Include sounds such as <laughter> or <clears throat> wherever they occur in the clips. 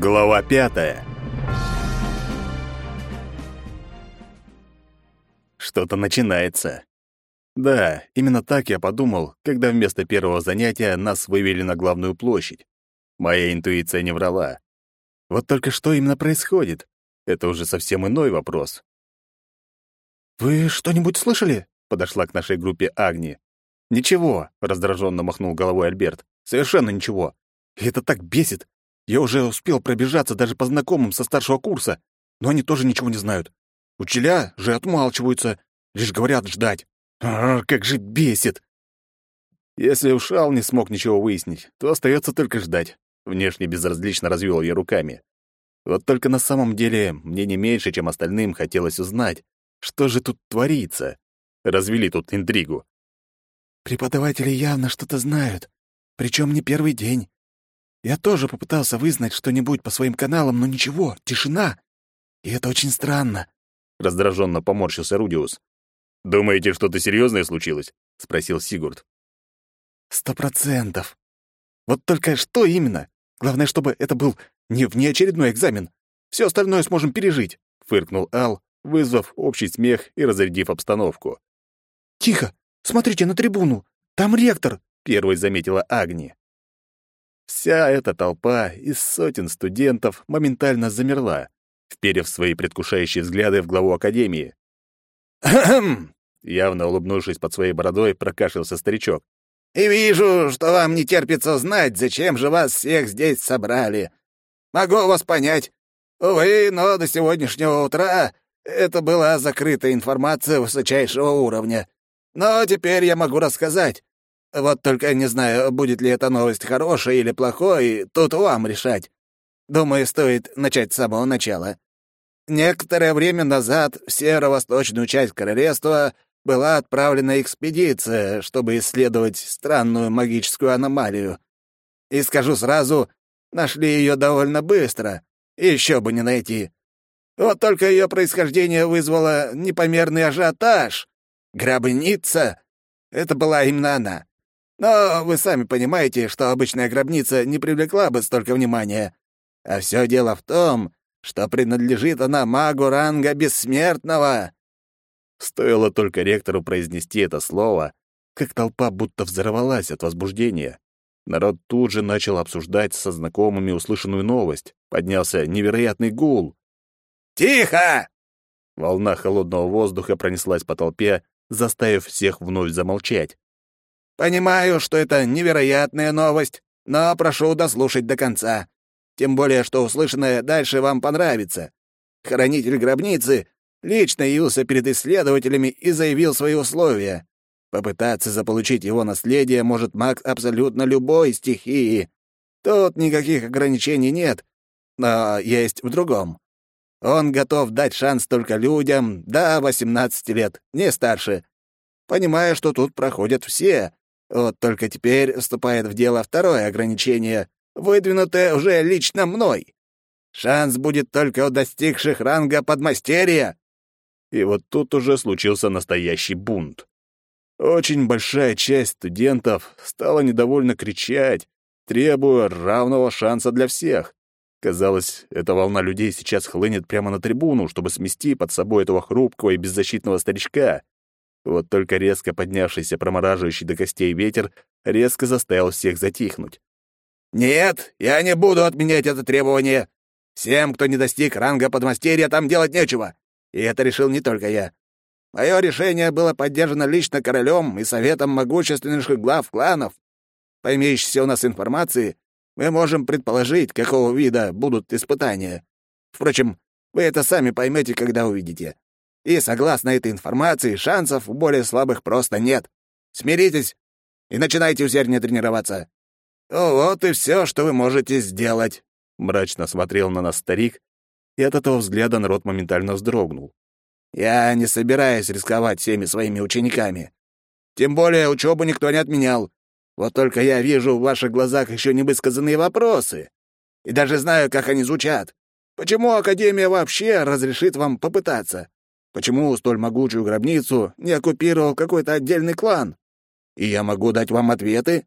Глава пятая. Что-то начинается. Да, именно так я подумал, когда вместо первого занятия нас вывели на главную площадь. Моя интуиция не врала. Вот только что именно происходит? Это уже совсем иной вопрос. «Вы что-нибудь слышали?» — подошла к нашей группе Агни. «Ничего», — раздраженно махнул головой Альберт. «Совершенно ничего. И это так бесит. Я уже успел пробежаться даже по знакомым со старшего курса, но они тоже ничего не знают. Учителя же отмалчиваются, лишь говорят ждать. А, как же бесит! Если ушал не смог ничего выяснить, то остается только ждать. Внешне безразлично развел я руками. Вот только на самом деле мне не меньше, чем остальным, хотелось узнать, что же тут творится. Развели тут интригу. Преподаватели явно что-то знают, причем не первый день. Я тоже попытался вызнать что-нибудь по своим каналам, но ничего, тишина. И это очень странно. Раздраженно поморщился Рудиус. «Думаете, что-то серьезное случилось?» — спросил Сигурд. «Сто процентов. Вот только что именно? Главное, чтобы это был не внеочередной экзамен. Все остальное сможем пережить», — фыркнул Ал, вызвав общий смех и разрядив обстановку. «Тихо! Смотрите на трибуну! Там ректор!» — первой заметила Агни. Вся эта толпа из сотен студентов моментально замерла, вперев свои предвкушающие взгляды в главу академии. «Хм!» Явно улыбнувшись под своей бородой, прокашлялся старичок. «И вижу, что вам не терпится знать, зачем же вас всех здесь собрали. Могу вас понять. Увы, но до сегодняшнего утра это была закрытая информация высочайшего уровня. Но теперь я могу рассказать. Вот только не знаю, будет ли эта новость хорошей или плохой, тут вам решать. Думаю, стоит начать с самого начала. Некоторое время назад в северо-восточную часть королевства была отправлена экспедиция, чтобы исследовать странную магическую аномалию. И скажу сразу, нашли ее довольно быстро, еще бы не найти. Вот только ее происхождение вызвало непомерный ажиотаж. Гробница — это была именно она. Но вы сами понимаете, что обычная гробница не привлекла бы столько внимания. А все дело в том, что принадлежит она магу ранга бессмертного». Стоило только ректору произнести это слово, как толпа будто взорвалась от возбуждения. Народ тут же начал обсуждать со знакомыми услышанную новость. Поднялся невероятный гул. «Тихо!» Волна холодного воздуха пронеслась по толпе, заставив всех вновь замолчать. Понимаю, что это невероятная новость, но прошу дослушать до конца. Тем более, что услышанное дальше вам понравится. Хранитель гробницы лично явился перед исследователями и заявил свои условия. Попытаться заполучить его наследие может маг абсолютно любой стихии. Тут никаких ограничений нет, но есть в другом. Он готов дать шанс только людям до 18 лет, не старше. Понимая, что тут проходят все, вот только теперь вступает в дело второе ограничение, выдвинутое уже лично мной. Шанс будет только у достигших ранга подмастерья. И вот тут уже случился настоящий бунт. Очень большая часть студентов стала недовольно кричать, требуя равного шанса для всех. Казалось, эта волна людей сейчас хлынет прямо на трибуну, чтобы смести под собой этого хрупкого и беззащитного старичка. Вот только резко поднявшийся промораживающий до костей ветер резко заставил всех затихнуть. «Нет, я не буду отменять это требование. Всем, кто не достиг ранга подмастерья, там делать нечего. И это решил не только я. Мое решение было поддержано лично королем и советом могущественных глав кланов. По имеющейся у нас информации, мы можем предположить, какого вида будут испытания. Впрочем, вы это сами поймете, когда увидите. И, согласно этой информации, шансов у более слабых просто нет. Смиритесь и начинайте усерднее тренироваться. Вот и все, что вы можете сделать. Мрачно смотрел на нас старик, и от этого взгляда народ моментально вздрогнул. Я не собираюсь рисковать всеми своими учениками. Тем более учебу никто не отменял. Вот только я вижу в ваших глазах еще невысказанные вопросы. И даже знаю, как они звучат. Почему Академия вообще разрешит вам попытаться? Почему столь могучую гробницу не оккупировал какой-то отдельный клан? И я могу дать вам ответы.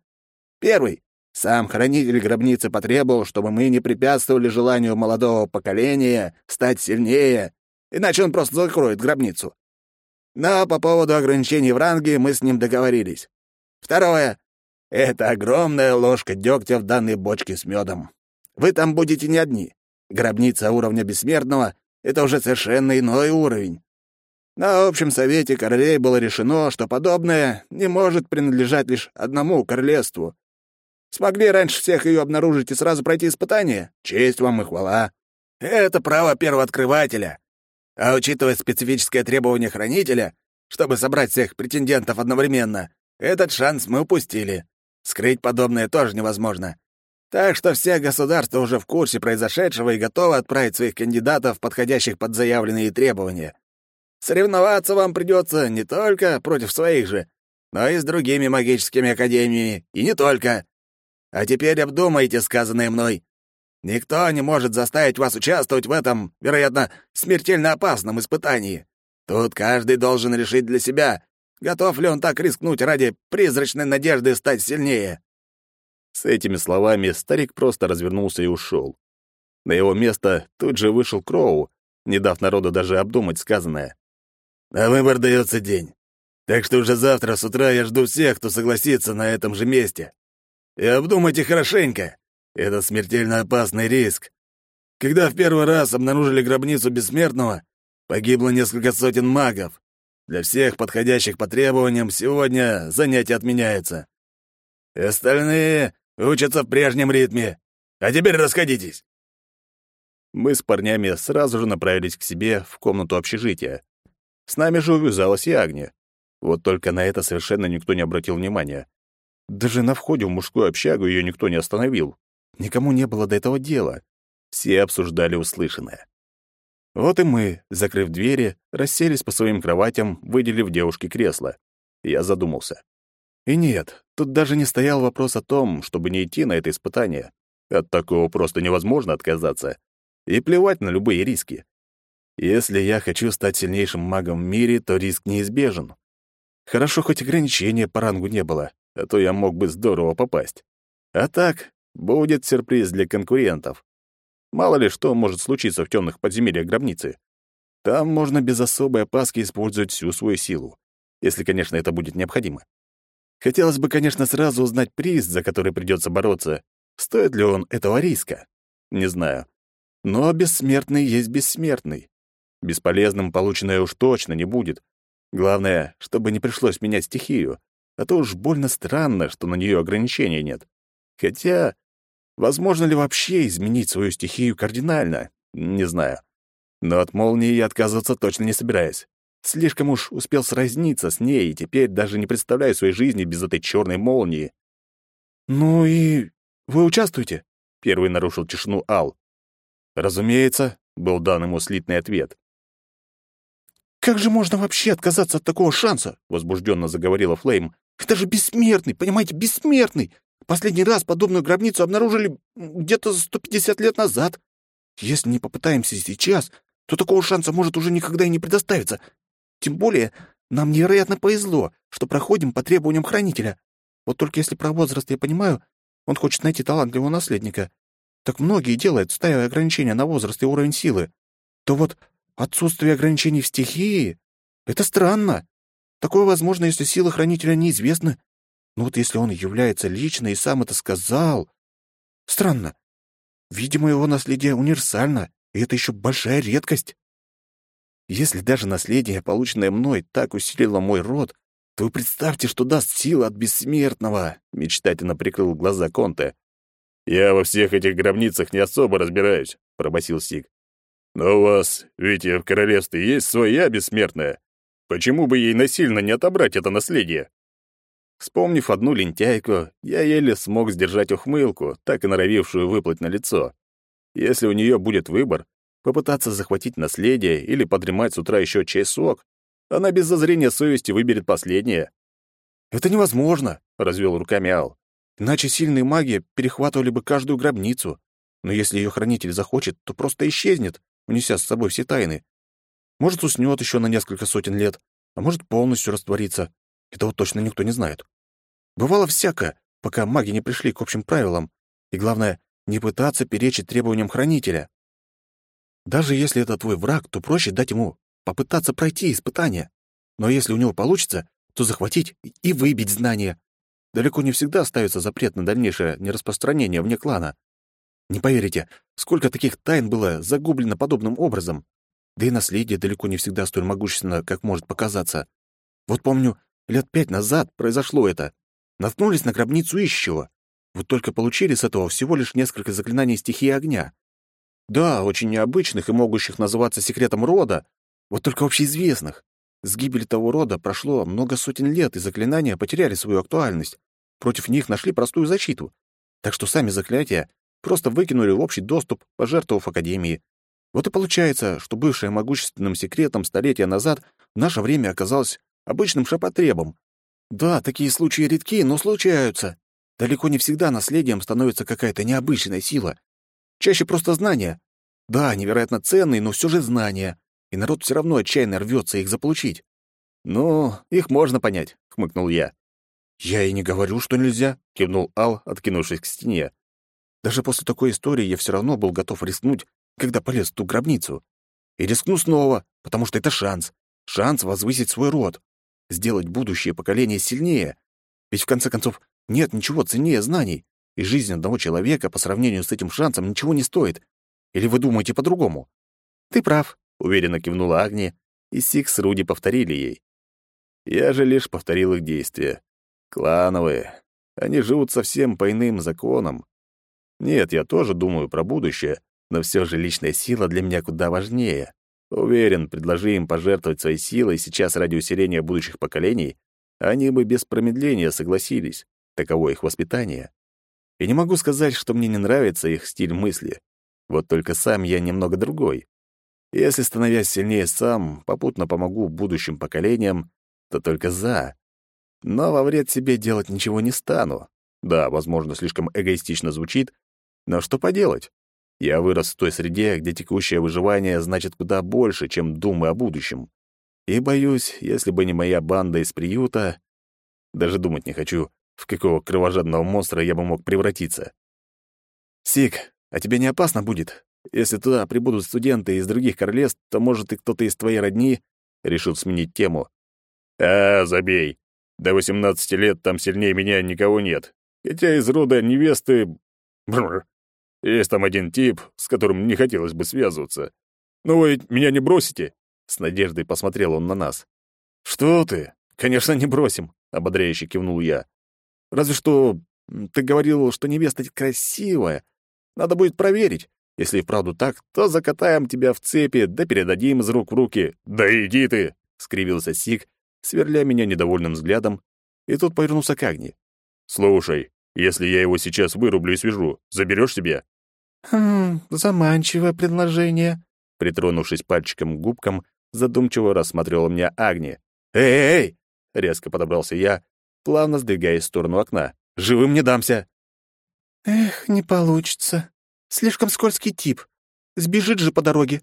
Первый. Сам хранитель гробницы потребовал, чтобы мы не препятствовали желанию молодого поколения стать сильнее, иначе он просто закроет гробницу. Но по поводу ограничений в ранге мы с ним договорились. Второе. Это огромная ложка дегтя в данной бочке с медом. Вы там будете не одни. Гробница уровня бессмертного — это уже совершенно иной уровень. На общем совете королей было решено, что подобное не может принадлежать лишь одному королевству. Смогли раньше всех ее обнаружить и сразу пройти испытание? Честь вам и хвала. Это право первооткрывателя. А учитывая специфическое требование хранителя, чтобы собрать всех претендентов одновременно, этот шанс мы упустили. Скрыть подобное тоже невозможно. Так что все государства уже в курсе произошедшего и готовы отправить своих кандидатов, подходящих под заявленные требования. Соревноваться вам придется не только против своих же, но и с другими магическими академиями, и не только. А теперь обдумайте сказанное мной. Никто не может заставить вас участвовать в этом, вероятно, смертельно опасном испытании. Тут каждый должен решить для себя, готов ли он так рискнуть ради призрачной надежды стать сильнее». С этими словами старик просто развернулся и ушел. На его место тут же вышел Кроу, не дав народу даже обдумать сказанное. На выбор дается день. Так что уже завтра с утра я жду всех, кто согласится на этом же месте. И обдумайте хорошенько. Это смертельно опасный риск. Когда в первый раз обнаружили гробницу бессмертного, погибло несколько сотен магов. Для всех подходящих по требованиям сегодня занятие отменяется. И остальные учатся в прежнем ритме. А теперь расходитесь. Мы с парнями сразу же направились к себе в комнату общежития. С нами же увязалась и Агния. Вот только на это совершенно никто не обратил внимания. Даже на входе в мужскую общагу ее никто не остановил. Никому не было до этого дела. Все обсуждали услышанное. Вот и мы, закрыв двери, расселись по своим кроватям, выделив девушке кресло. Я задумался. И нет, тут даже не стоял вопрос о том, чтобы не идти на это испытание. От такого просто невозможно отказаться. И плевать на любые риски. Если я хочу стать сильнейшим магом в мире, то риск неизбежен. Хорошо, хоть ограничения по рангу не было, а то я мог бы здорово попасть. А так, будет сюрприз для конкурентов. Мало ли что может случиться в темных подземельях гробницы. Там можно без особой опаски использовать всю свою силу, если, конечно, это будет необходимо. Хотелось бы, конечно, сразу узнать приз, за который придется бороться. Стоит ли он этого риска? Не знаю. Но бессмертный есть бессмертный. Бесполезным полученное уж точно не будет. Главное, чтобы не пришлось менять стихию, а то уж больно странно, что на нее ограничений нет. Хотя, возможно ли вообще изменить свою стихию кардинально? Не знаю. Но от молнии я отказываться точно не собираюсь. Слишком уж успел сразниться с ней, и теперь даже не представляю своей жизни без этой черной молнии. «Ну и вы участвуете?» — первый нарушил тишину Ал. «Разумеется», — был дан ему слитный ответ. «Как же можно вообще отказаться от такого шанса?» — возбужденно заговорила Флейм. «Это же бессмертный, понимаете, бессмертный! Последний раз подобную гробницу обнаружили где-то 150 лет назад. Если не попытаемся сейчас, то такого шанса может уже никогда и не предоставиться. Тем более, нам невероятно повезло, что проходим по требованиям хранителя. Вот только если про возраст я понимаю, он хочет найти талантливого наследника. Так многие делают, ставя ограничения на возраст и уровень силы. То вот Отсутствие ограничений в стихии — это странно. Такое возможно, если силы хранителя неизвестны. Но вот если он является лично и сам это сказал... Странно. Видимо, его наследие универсально, и это еще большая редкость. Если даже наследие, полученное мной, так усилило мой род, то вы представьте, что даст силы от бессмертного, — мечтательно прикрыл глаза Конте. «Я во всех этих гробницах не особо разбираюсь», — пробасил Сиг. Но у вас, ведь в королевстве есть своя бессмертная. Почему бы ей насильно не отобрать это наследие? Вспомнив одну лентяйку, я еле смог сдержать ухмылку, так и норовившую выплыть на лицо. Если у нее будет выбор, попытаться захватить наследие или подремать с утра еще часок, она без зазрения совести выберет последнее. «Это невозможно», — развел руками Ал. «Иначе сильные маги перехватывали бы каждую гробницу. Но если ее хранитель захочет, то просто исчезнет, унеся с собой все тайны. Может, уснет еще на несколько сотен лет, а может, полностью растворится. Этого точно никто не знает. Бывало всякое, пока маги не пришли к общим правилам. И главное, не пытаться перечить требованиям хранителя. Даже если это твой враг, то проще дать ему попытаться пройти испытание. Но если у него получится, то захватить и выбить знания. Далеко не всегда ставится запрет на дальнейшее нераспространение вне клана. Не поверите, сколько таких тайн было загублено подобным образом. Да и наследие далеко не всегда столь могущественно, как может показаться. Вот помню, лет пять назад произошло это. Наткнулись на гробницу ищего. Вот только получили с этого всего лишь несколько заклинаний стихии огня. Да, очень необычных и могущих называться секретом рода, вот только общеизвестных. С гибели того рода прошло много сотен лет, и заклинания потеряли свою актуальность. Против них нашли простую защиту. Так что сами заклятия просто выкинули в общий доступ, пожертвовав Академии. Вот и получается, что бывшее могущественным секретом столетия назад в наше время оказалось обычным шапотребом. Да, такие случаи редки, но случаются. Далеко не всегда наследием становится какая-то необычная сила. Чаще просто знания. Да, невероятно ценные, но все же знания. И народ все равно отчаянно рвется их заполучить. «Ну, их можно понять», — хмыкнул я. «Я и не говорю, что нельзя», — кивнул Ал, откинувшись к стене. «Даже после такой истории я все равно был готов рискнуть, когда полез в ту гробницу. И рискну снова, потому что это шанс. Шанс возвысить свой род, сделать будущее поколение сильнее. Ведь, в конце концов, нет ничего ценнее знаний, и жизнь одного человека по сравнению с этим шансом ничего не стоит. Или вы думаете по-другому? Ты прав, уверенно кивнула Агния, и Сик с Руди повторили ей. Я же лишь повторил их действия. Клановые. Они живут совсем по иным законам. Нет, я тоже думаю про будущее, но все же личная сила для меня куда важнее. Уверен, предложи им пожертвовать своей силой сейчас ради усиления будущих поколений, они бы без промедления согласились. Таково их воспитание. И не могу сказать, что мне не нравится их стиль мысли. Вот только сам я немного другой. Если, становясь сильнее сам, попутно помогу будущим поколениям, то только за. Но во вред себе делать ничего не стану. Да, возможно, слишком эгоистично звучит, но что поделать? Я вырос в той среде, где текущее выживание значит куда больше, чем думы о будущем. И боюсь, если бы не моя банда из приюта, даже думать не хочу, в какого кровожадного монстра я бы мог превратиться. «Сик, а тебе не опасно будет? Если туда прибудут студенты из других королевств, то, может, и кто-то из твоей родни...» Решил сменить тему. «А, забей. До 18 лет там сильнее меня никого нет. Хотя из рода невесты... Бррр. Есть там один тип, с которым не хотелось бы связываться. Но вы меня не бросите?» С надеждой посмотрел он на нас. «Что ты? Конечно, не бросим», — ободряюще кивнул я. Разве что ты говорил, что невеста красивая. Надо будет проверить. Если и вправду так, то закатаем тебя в цепи, да передадим из рук в руки. Да иди ты, скривился Сик, сверля меня недовольным взглядом, и тут повернулся к Агни. Слушай, если я его сейчас вырублю и свяжу, заберешь себе? Хм, заманчивое предложение. Притронувшись пальчиком к губкам, задумчиво рассматривала меня Агни. Эй, эй, резко подобрался я плавно сдвигаясь в сторону окна. «Живым не дамся!» «Эх, не получится. Слишком скользкий тип. Сбежит же по дороге.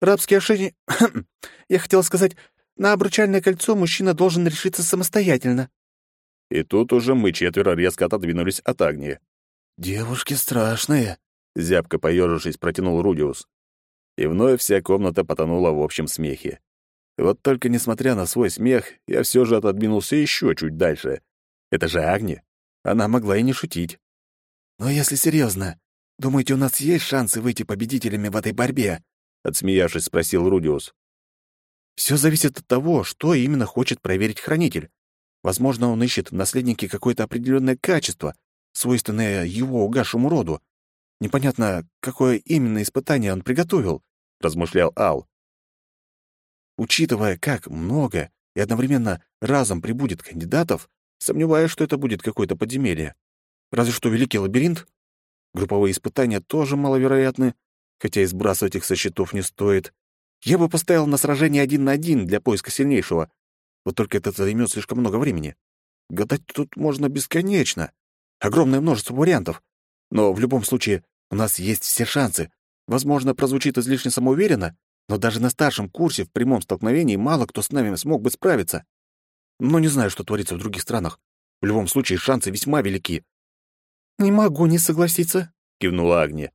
Рабский ошейник... <clears throat> Я хотел сказать, на обручальное кольцо мужчина должен решиться самостоятельно». И тут уже мы четверо резко отодвинулись от Агнии. «Девушки страшные», — зябко поежившись, протянул Рудиус. И вновь вся комната потонула в общем смехе. Вот только несмотря на свой смех, я все же отодвинулся еще чуть дальше. Это же Агни. Она могла и не шутить. «Но если серьезно, думаете, у нас есть шансы выйти победителями в этой борьбе?» Отсмеявшись, спросил Рудиус. Все зависит от того, что именно хочет проверить хранитель. Возможно, он ищет в наследнике какое-то определенное качество, свойственное его угасшему роду. Непонятно, какое именно испытание он приготовил, — размышлял Ал. Учитывая, как много и одновременно разом прибудет кандидатов, сомневаюсь, что это будет какое-то подземелье. Разве что великий лабиринт. Групповые испытания тоже маловероятны, хотя и сбрасывать их со счетов не стоит. Я бы поставил на сражение один на один для поиска сильнейшего. Вот только это займет слишком много времени. Гадать тут можно бесконечно. Огромное множество вариантов. Но в любом случае у нас есть все шансы. Возможно, прозвучит излишне самоуверенно, но даже на старшем курсе в прямом столкновении мало кто с нами смог бы справиться. Но не знаю, что творится в других странах. В любом случае, шансы весьма велики. «Не могу не согласиться», — кивнула Агния.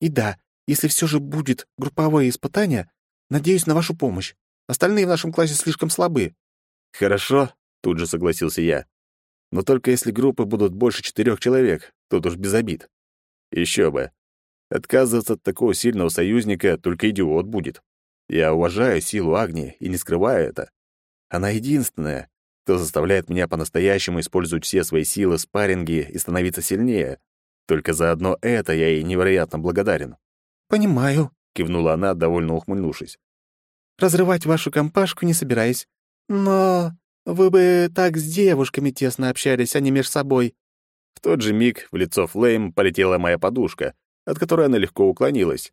«И да, если все же будет групповое испытание, надеюсь на вашу помощь. Остальные в нашем классе слишком слабы». «Хорошо», — тут же согласился я. «Но только если группы будут больше четырех человек, тут уж без обид. Еще бы. Отказываться от такого сильного союзника только идиот будет. Я уважаю силу Агнии и не скрываю это. Она единственная, кто заставляет меня по-настоящему использовать все свои силы в спарринге и становиться сильнее. Только за одно это я ей невероятно благодарен. «Понимаю», — кивнула она, довольно ухмыльнувшись. «Разрывать вашу компашку не собираюсь. Но вы бы так с девушками тесно общались, а не между собой». В тот же миг в лицо Флейм полетела моя подушка, от которой она легко уклонилась.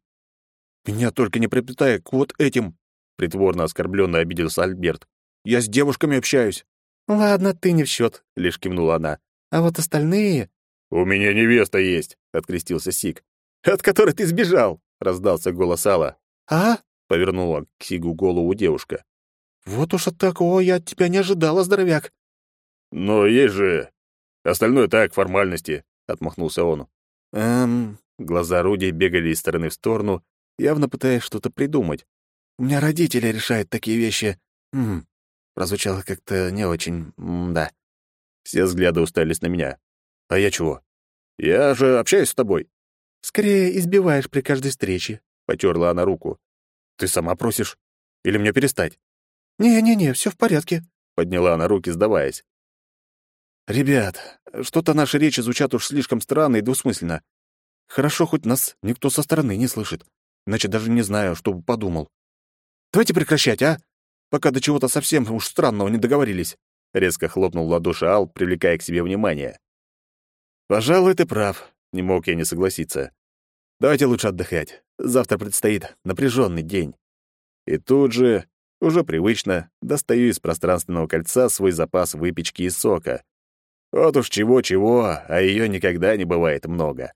«Меня только не приплетай к вот этим!» — притворно оскорбленно обиделся Альберт. «Я с девушками общаюсь!» «Ладно, ты не в счет, лишь кивнула она. «А вот остальные...» «У меня невеста есть!» — открестился Сик. «От которой ты сбежал!» — раздался голос Алла. «А?» — повернула к Сигу голову девушка. «Вот уж от такого я от тебя не ожидала, здоровяк!» «Но есть же... Остальное так, формальности!» — отмахнулся он. «Эм...» Глаза Руди бегали из стороны в сторону, явно пытаясь что-то придумать. «У меня родители решают такие вещи. Хм...» Прозвучало как-то не очень... да. Все взгляды устались на меня. «А я чего? Я же общаюсь с тобой». «Скорее избиваешь при каждой встрече», — потерла она руку. «Ты сама просишь? Или мне перестать?» «Не-не-не, все в порядке», — подняла она руки, сдаваясь. «Ребят, что-то наши речи звучат уж слишком странно и двусмысленно. Хорошо, хоть нас никто со стороны не слышит, иначе даже не знаю, что бы подумал. Давайте прекращать, а? Пока до чего-то совсем уж странного не договорились». Резко хлопнул в ладоши Ал, привлекая к себе внимание. «Пожалуй, ты прав», — не мог я не согласиться. «Давайте лучше отдыхать. Завтра предстоит напряженный день». И тут же, уже привычно, достаю из пространственного кольца свой запас выпечки и сока. Вот уж чего-чего, а ее никогда не бывает много.